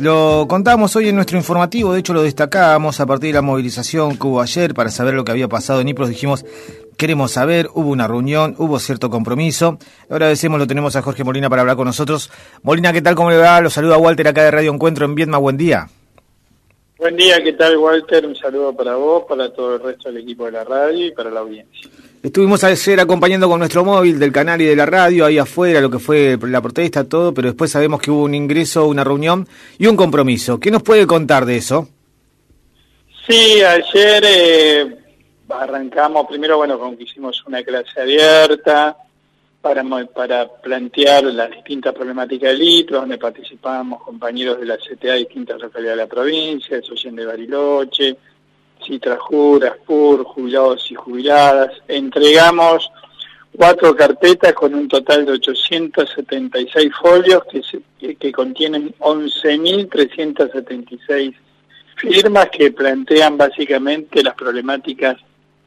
Lo contamos hoy en nuestro informativo, de hecho lo destacábamos a partir de la movilización que hubo ayer para saber lo que había pasado en IPROS. Dijimos, queremos saber, hubo una reunión, hubo cierto compromiso. Ahora decimos, lo tenemos a Jorge Molina para hablar con nosotros. Molina, ¿qué tal? ¿Cómo le va? Lo saluda Walter acá de Radio Encuentro en Viedma. Buen día. Buen día, ¿qué tal Walter? Un saludo para vos, para todo el resto del equipo de la radio y para la audiencia. Estuvimos ayer acompañando con nuestro móvil del canal y de la radio ahí afuera, lo que fue la protesta, todo, pero después sabemos que hubo un ingreso, una reunión y un compromiso. ¿Qué nos puede contar de eso? Sí, ayer eh, arrancamos primero, bueno, con que hicimos una clase abierta para, para plantear las distintas problemáticas del litro, donde participábamos compañeros de la CTA de distintas localidades de la provincia, Asociación de Bariloche, Citrajur, Aspur, jubilados y jubiladas. Entregamos cuatro carpetas con un total de 876 folios que, que contienen 11.376 firmas que plantean básicamente las problemáticas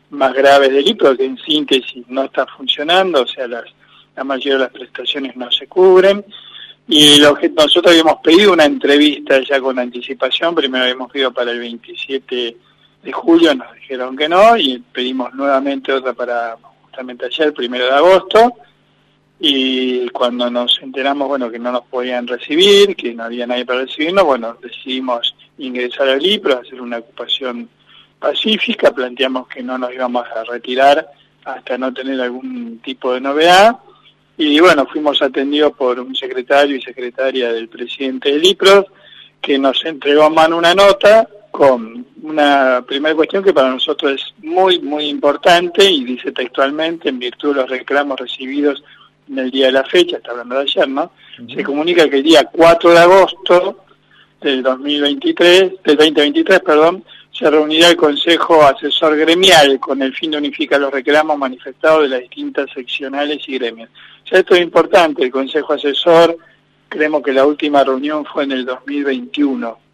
más graves del IPRO, que en síntesis no está funcionando, o sea, las, la mayoría de las prestaciones no se cubren. Y que nosotros habíamos pedido una entrevista ya con anticipación, primero habíamos pedido para el 27 de julio nos dijeron que no y pedimos nuevamente otra para justamente ayer, primero de agosto, y cuando nos enteramos, bueno, que no nos podían recibir, que no había nadie para recibirnos, bueno, decidimos ingresar al IPRO, hacer una ocupación pacífica, planteamos que no nos íbamos a retirar hasta no tener algún tipo de novedad, y bueno, fuimos atendidos por un secretario y secretaria del presidente del IPRO, que nos entregó a mano una nota con una primera cuestión que para nosotros es muy, muy importante y dice textualmente, en virtud de los reclamos recibidos en el día de la fecha, está hablando de ayer, ¿no? Se comunica que el día 4 de agosto del 2023, del 2023, perdón, se reunirá el Consejo Asesor Gremial con el fin de unificar los reclamos manifestados de las distintas seccionales y gremios. O sea, esto es importante, el Consejo Asesor, creemos que la última reunión fue en el 2021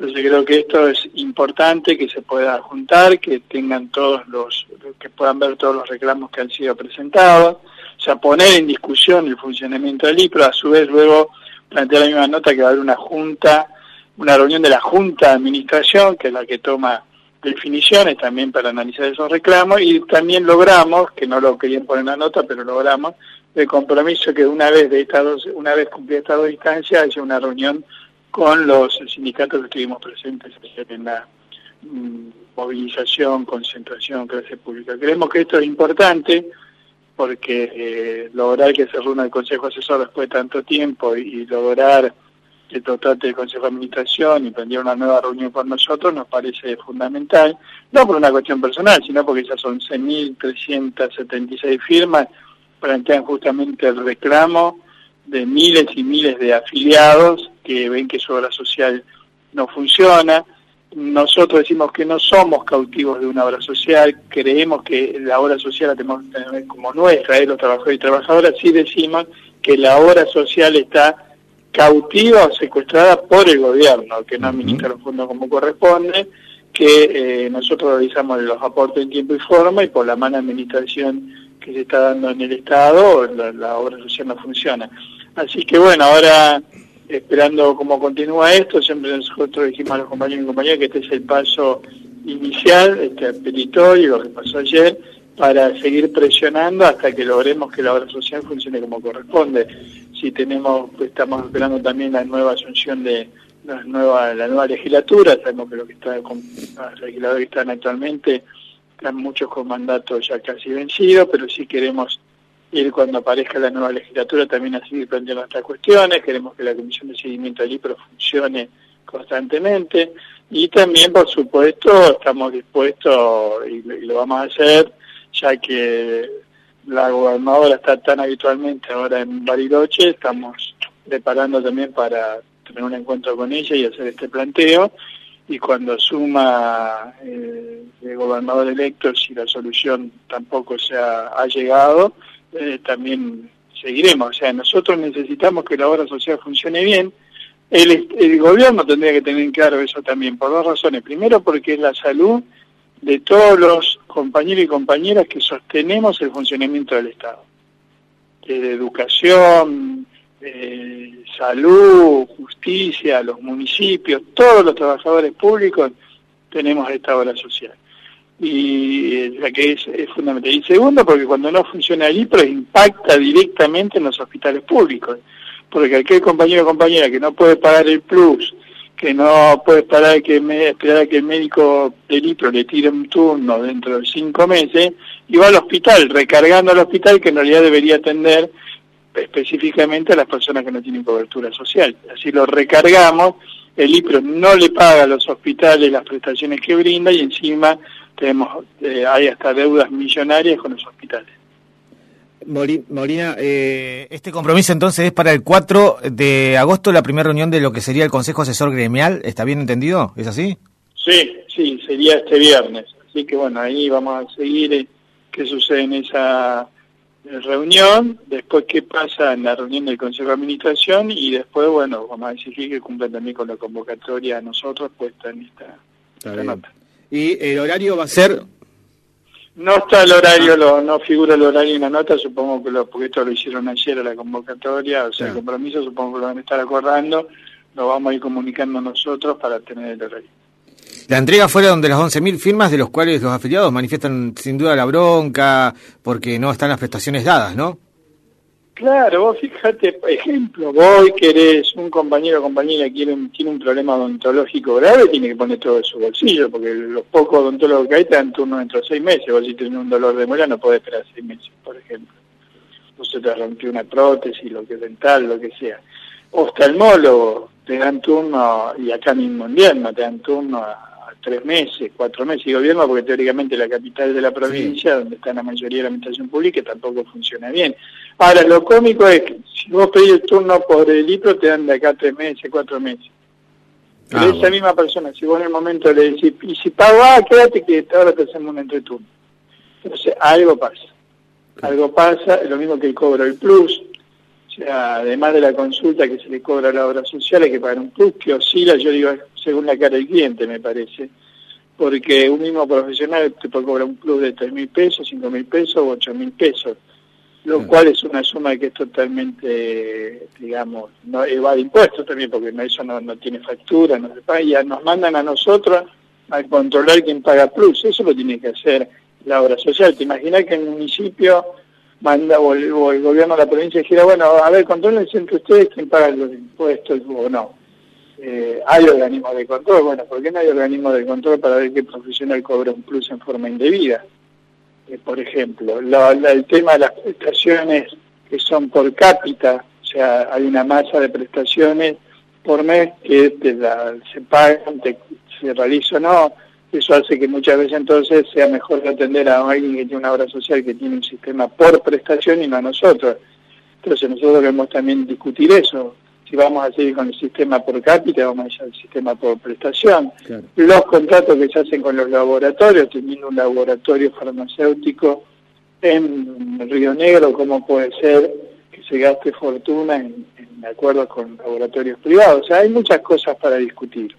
entonces creo que esto es importante que se pueda juntar, que tengan todos los, que puedan ver todos los reclamos que han sido presentados, o sea, poner en discusión el funcionamiento del IPRO, a su vez luego plantear la misma nota que va a haber una junta, una reunión de la Junta de Administración, que es la que toma definiciones también para analizar esos reclamos, y también logramos, que no lo querían poner en la nota, pero logramos, el compromiso que una vez de estas una vez cumplida estas dos instancias, haya una reunión con los sindicatos que estuvimos presentes en la mm, movilización, concentración, clase pública. Creemos que esto es importante porque eh, lograr que se reúna el Consejo Asesor después de tanto tiempo y, lograr que trate el Consejo de Administración y prender una nueva reunión con nosotros nos parece fundamental, no por una cuestión personal, sino porque esas 11.376 firmas plantean justamente el reclamo de miles y miles de afiliados que ven que su obra social no funciona. Nosotros decimos que no somos cautivos de una obra social, creemos que la obra social la tenemos que tener como nuestra, de los trabajadores y trabajadoras, sí decimos que la obra social está cautiva o secuestrada por el gobierno, que no administra los fondos como corresponde, que eh, nosotros realizamos los aportes en tiempo y forma y por la mala administración que se está dando en el Estado, la obra social no funciona. Así que bueno, ahora esperando cómo continúa esto, siempre nosotros dijimos a los compañeros y compañeras que este es el paso inicial, este apelitorio, lo que pasó ayer, para seguir presionando hasta que logremos que la obra social funcione como corresponde. Si tenemos, pues estamos esperando también la nueva asunción de la nueva, la nueva legislatura, sabemos que lo que está con los legisladores que están actualmente están muchos con mandatos ya casi vencidos, pero sí queremos ir cuando aparezca la nueva legislatura también a seguir planteando estas cuestiones, queremos que la Comisión de Seguimiento del IPRO funcione constantemente. Y también, por supuesto, estamos dispuestos y, lo vamos a hacer, ya que la gobernadora está tan habitualmente ahora en Bariloche, estamos preparando también para tener un encuentro con ella y hacer este planteo. Y cuando suma eh, el gobernador electo, si la solución tampoco se ha llegado, eh, también seguiremos. O sea, nosotros necesitamos que la obra social funcione bien. El, el gobierno tendría que tener claro eso también, por dos razones. Primero, porque es la salud de todos los compañeros y compañeras que sostenemos el funcionamiento del Estado. De educación, eh, salud, justicia, los municipios, todos los trabajadores públicos tenemos esta obra social. Y la que es, fundamental. Y segundo, porque cuando no funciona el IPRO impacta directamente en los hospitales públicos. Porque aquel compañero o compañera que no puede pagar el plus, que no puede esperar que, esperar a que el médico del IPRO le tire un turno dentro de cinco meses, y va al hospital, recargando al hospital que en realidad debería atender específicamente a las personas que no tienen cobertura social. Así lo recargamos, el IPRO no le paga a los hospitales las prestaciones que brinda y encima tenemos eh, hay hasta deudas millonarias con los hospitales. Molina, eh, este compromiso entonces es para el 4 de agosto, la primera reunión de lo que sería el Consejo Asesor Gremial, ¿está bien entendido? ¿Es así? Sí, sí, sería este viernes. Así que bueno, ahí vamos a seguir eh, qué sucede en esa reunión, después qué pasa en la reunión del Consejo de Administración y después, bueno, vamos a exigir que cumplan también con la convocatoria a nosotros puesta en esta, nota. ¿Y el horario va a ser? No está el horario, lo, no figura el horario en la nota, supongo que lo, porque esto lo hicieron ayer a la convocatoria, o sea, el compromiso supongo que lo van a estar acordando, lo vamos a ir comunicando nosotros para tener el horario. La entrega fuera donde las 11.000 firmas, de los cuales los afiliados manifiestan sin duda la bronca, porque no están las prestaciones dadas, ¿no? Claro, vos fíjate, por ejemplo, vos querés, un compañero o compañera quiere un, tiene un problema odontológico grave, tiene que poner todo de su bolsillo, porque los pocos odontólogos que hay te dan turno dentro de seis meses, vos si tienes un dolor de muela no podés esperar seis meses, por ejemplo. O se te rompió una prótesis, lo que dental, lo que sea. Oftalmólogo, te dan turno, y acá mismo en invierno, te dan turno a tres meses, cuatro meses y gobierno, porque teóricamente la capital de la provincia, donde está la mayoría de la administración pública, tampoco funciona bien. Ahora, lo cómico es que si vos pedís el turno por el IPRO, te dan de acá tres meses, cuatro meses. Pero ah, esa misma persona, si vos en el momento le decís, y si pago, ah, quédate que ahora te hacemos un entreturno. Entonces, algo pasa. Algo pasa, es lo mismo que el cobro el plus, sea, además de la consulta que se le cobra a la obra social, hay que pagar un plus que oscila, yo digo, según la cara del cliente, me parece. Porque un mismo profesional te puede cobrar un plus de tres mil pesos, cinco mil pesos o ocho mil pesos, lo cual es una suma que es totalmente, digamos, no evade impuestos también, porque eso no, no tiene factura, no se paga, nos mandan a nosotros a controlar quién paga plus. Eso lo tiene que hacer la obra social. ¿Te imaginas que el municipio manda o el, gobierno de la provincia dijera, bueno, a ver, controlen entre ustedes quién paga los impuestos o no? Eh, hay organismos de control, bueno, ¿por qué no hay organismos de control para ver qué profesional cobra un plus en forma indebida? Eh, por ejemplo, el tema de las prestaciones que son por cápita, o sea, hay una masa de prestaciones por mes que se pagan, se realiza o no, eso hace que muchas veces entonces sea mejor atender a alguien que tiene una obra social que tiene un sistema por prestación y no a nosotros. Entonces nosotros debemos también discutir eso si vamos a seguir con el sistema por cápita, vamos a ir al sistema por prestación. Los contratos que se hacen con los laboratorios, teniendo un laboratorio farmacéutico en Río Negro, ¿cómo puede ser que se gaste fortuna en, en acuerdos con laboratorios privados? O sea, hay muchas cosas para discutir.